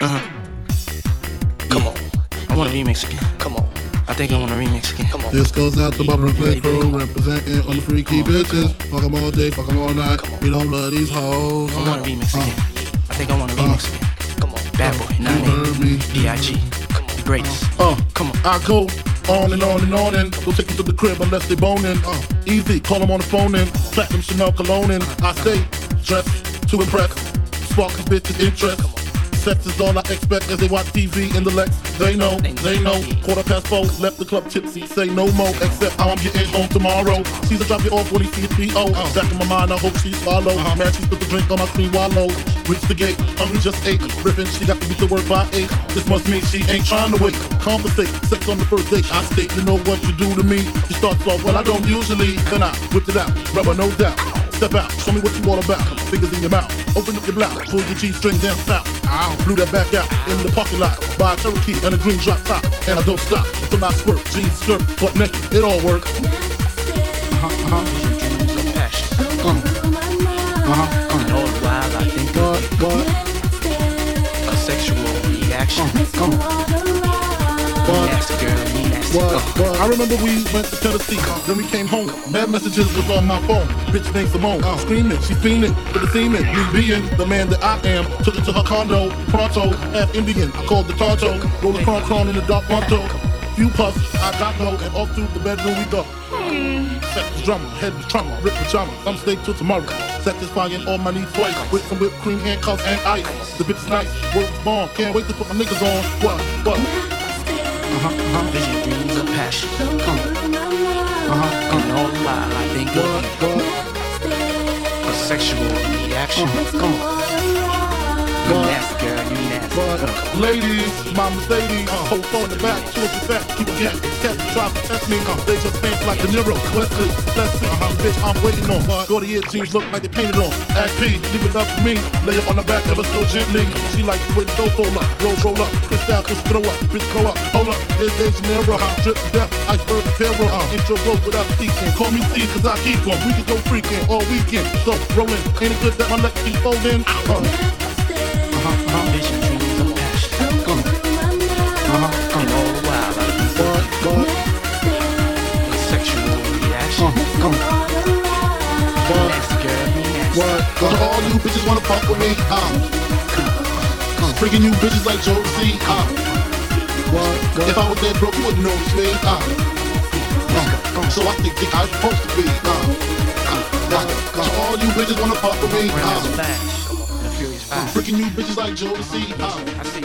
Uh huh. Come on. I want a remix again. Come on. I think I want a remix again. Come on. This goes out to my birthday crew, representing on the freaky bitches. Fuck 'em all day, fuck 'em all night. We don't love these hoes. I want a remix Uh, again. I think I want a remix again. Come on. Bad boy, You nine heard me. B.I.G. Come on. The greatest. Uh, Come on. I go on and on and on and don't take you to the crib unless they boning. Uh, easy, call them on the phone and platinum Chanel cologne and I stay dressed to impress. Spark a bitch's interest. Sex is all I expect as they watch TV in the Lex. They know, they know. Quarter past four, left the club tipsy. Say no more, except how I'm getting home tomorrow. Caesar drop you off when he sees P.O. Back in my mind, I hope uh-huh. she swallow. Man, she spit the drink on my clean wallow. Reach the gate, hungry just ate. Ripping, she got to be to work by eight. This must mean she ain't trying to wait. Compensate, sex on the first date. I state, you know what you do to me. She starts off, well, I don't usually. Then I whip it out, rubber no doubt. Step out, show me what you all about. Fingers in your mouth, open up your blouse, pull your G-string down south. Ow, blew that back out in the parking lot. Buy a Cherokee and a green drop top, and I don't stop until I squirt. Jeans, skirt, butt naked, it all work. Uh-huh, uh-huh, Dreams of passion. uh-huh, And all the while I think what, what, a sexual reaction. what, Nasty girl, you nasty. What, Uh. I remember we went to Tennessee, then we came home. Mad messages was on my phone. Bitch named Simone, I'm screaming, she fiending for the semen. Me being the man that I am, took her to her condo, pronto, half Indian. I called the Tonto, roll a cron cron in the dark poncho. Few puffs, I got no, and off through the bedroom we go. Sex is drama, head is trauma, rip pajama. I'm stay till tomorrow. Satisfying all my needs twice with some whipped cream, handcuffs, and ice. The bitch is nice, work bomb. Can't wait to put my niggas on. What? What? Uh-huh, uh-huh. Vision, dreams of passion. Uh-huh. And all the while I think of What? a sexual reaction. Uh-huh, come on. Nasty girl. But Uh, ladies, my Mercedes, hold phone in the back, of the fat, keep it gas, try to test me, they just pants like De Niro, let's see, let's see, bitch, I'm waiting on, go to your jeans look like they painted on, act P, leave it up to me, lay it on the back, never so gently, she like the way the dope roll up, roll, roll up, down, Chris throw up, bitch go up, hold up, here's De Janeiro, drip to death, iceberg Pharaoh, intro roll without speaking, call me C, cause I keep on, we can go freaking all weekend, so rolling, ain't it good that my legs keep folding, uh, Cause all you bitches wanna fuck with me, uh. Freaking you bitches like Josie, uh. What? If I was dead broke, you wouldn't notice me, uh. uh. So I think, think I'm supposed to be, uh. uh. So all you bitches wanna fuck with me, Run as a uh. flash. And a furious five. Freaking you bitches like Josie, uh. I see